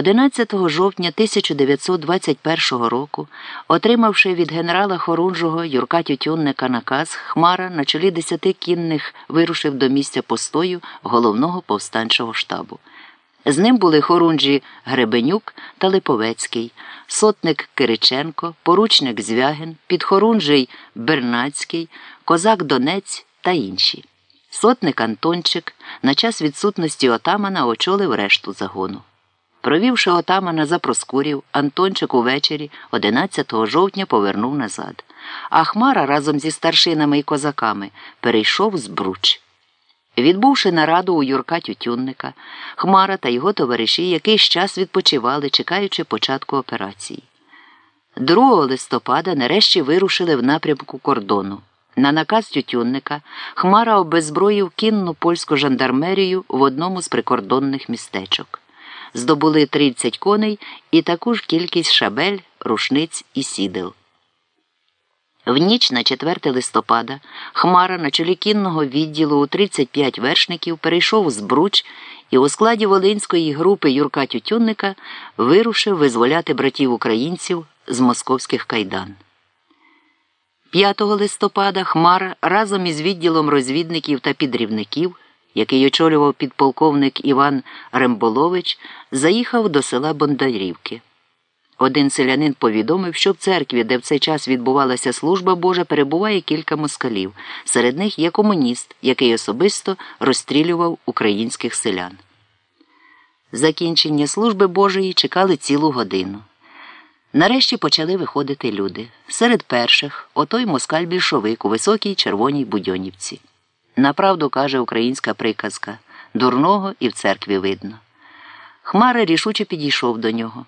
11 жовтня 1921 року, отримавши від генерала Хорунжого Юрка Тютюнника наказ, Хмара на чолі десяти кінних вирушив до місця постою головного повстанчого штабу. З ним були хорунжі Гребенюк та Липовецький, сотник Кириченко, поручник Звягин, підхорунжий Бернацький, козак Донець та інші. Сотник Антончик на час відсутності отамана очолив решту загону. Провівши отамана за Проскурів, Антончик увечері 11 жовтня повернув назад, а Хмара разом зі старшинами і козаками перейшов з Бруч. Відбувши нараду у Юрка Тютюнника, Хмара та його товариші якийсь час відпочивали, чекаючи початку операції. 2 листопада нарешті вирушили в напрямку кордону. На наказ Тютюнника Хмара обезброїв кінну польську жандармерію в одному з прикордонних містечок. Здобули 30 коней і таку ж кількість шабель, рушниць і сідел. В ніч на 4 листопада Хмара на чолі кінного відділу у 35 вершників перейшов з Бруч і у складі Волинської групи Юрка Тютюнника вирушив визволяти братів українців з московських кайдан. 5 листопада Хмара разом із відділом розвідників та підрівників, який очолював підполковник Іван Ремболович, заїхав до села Бондарівки. Один селянин повідомив, що в церкві, де в цей час відбувалася служба Божа, перебуває кілька москалів. Серед них є комуніст, який особисто розстрілював українських селян. Закінчення служби Божої чекали цілу годину. Нарешті почали виходити люди. Серед перших отой москаль більшовик у високій червоній будьонівці. Направду каже українська приказка дурного і в церкві видно. Хмара рішуче підійшов до нього.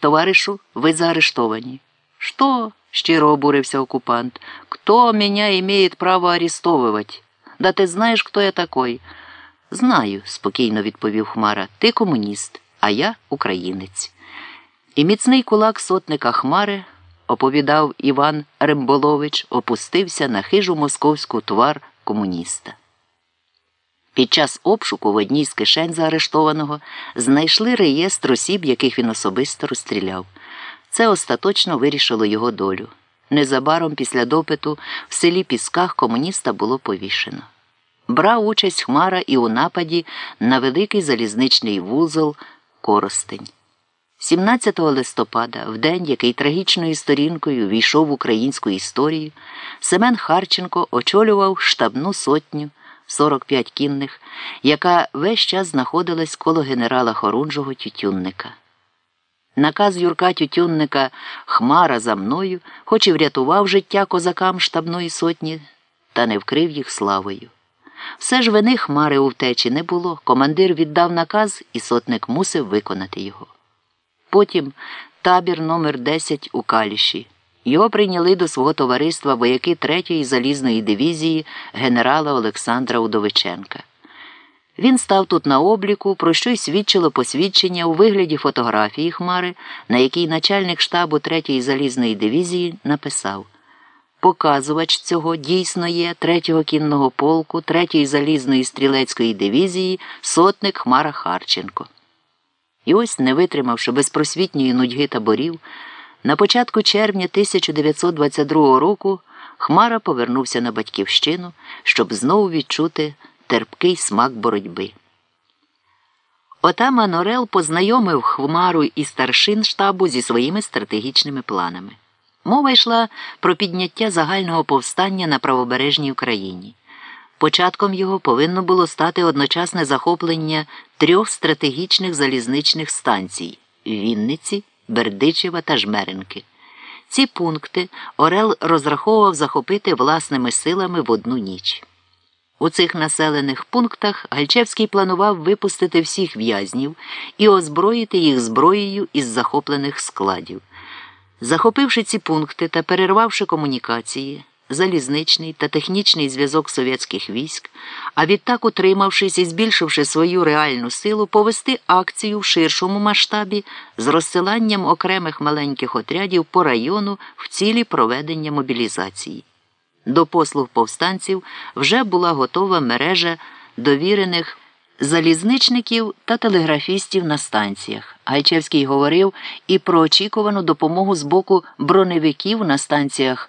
Товаришу, ви заарештовані. Що? щиро обурився окупант. Кто меня имеет право арестовывать? Да ти знаєш, хто я такой? Знаю, спокійно відповів Хмара. Ти комуніст, а я українець. І міцний кулак сотника Хмари, оповідав Іван Ремболович, опустився на хижу московську твар комуніста. Під час обшуку в одній з кишень заарештованого знайшли реєстр осіб, яких він особисто розстріляв. Це остаточно вирішило його долю. Незабаром після допиту в селі Пісках комуніста було повішено. Брав участь Хмара і у нападі на великий залізничний вузол Коростень. 17 листопада, в день, який трагічною сторінкою війшов в українську історію, Семен Харченко очолював штабну сотню 45 кінних, яка весь час знаходилась коло генерала Хорунжого Тютюнника. Наказ Юрка Тютюнника Хмара за мною, хоч і врятував життя козакам штабної сотні, та не вкрив їх славою. Все ж вини Хмари у втечі не було. Командир віддав наказ, і сотник мусив виконати його. Потім табір номер 10 у Каліші. Його прийняли до свого товариства вояки 3-ї залізної дивізії генерала Олександра Удовиченка. Він став тут на обліку, про що й свідчило посвідчення у вигляді фотографії Хмари, на якій начальник штабу 3-ї залізної дивізії написав Показувач цього дійсно є 3-го кінного полку 3-ї залізної стрілецької дивізії сотник Хмара Харченко. І ось, не витримавши безпросвітньої нудьги таборів, на початку червня 1922 року Хмара повернувся на батьківщину, щоб знову відчути терпкий смак боротьби. Отаман Орел познайомив Хмару і старшин штабу зі своїми стратегічними планами. Мова йшла про підняття загального повстання на правобережній Україні. Початком його повинно було стати одночасне захоплення трьох стратегічних залізничних станцій Вінниці, Бердичева та Жмеренки. Ці пункти Орел розраховував захопити власними силами в одну ніч. У цих населених пунктах Гальчевський планував випустити всіх в'язнів і озброїти їх зброєю із захоплених складів. Захопивши ці пункти та перервавши комунікації, залізничний та технічний зв'язок совєтських військ, а відтак, утримавшись і збільшивши свою реальну силу, повести акцію в ширшому масштабі з розсиланням окремих маленьких отрядів по району в цілі проведення мобілізації. До послуг повстанців вже була готова мережа довірених залізничників та телеграфістів на станціях. Гайчевський говорив і про очікувану допомогу з боку броневиків на станціях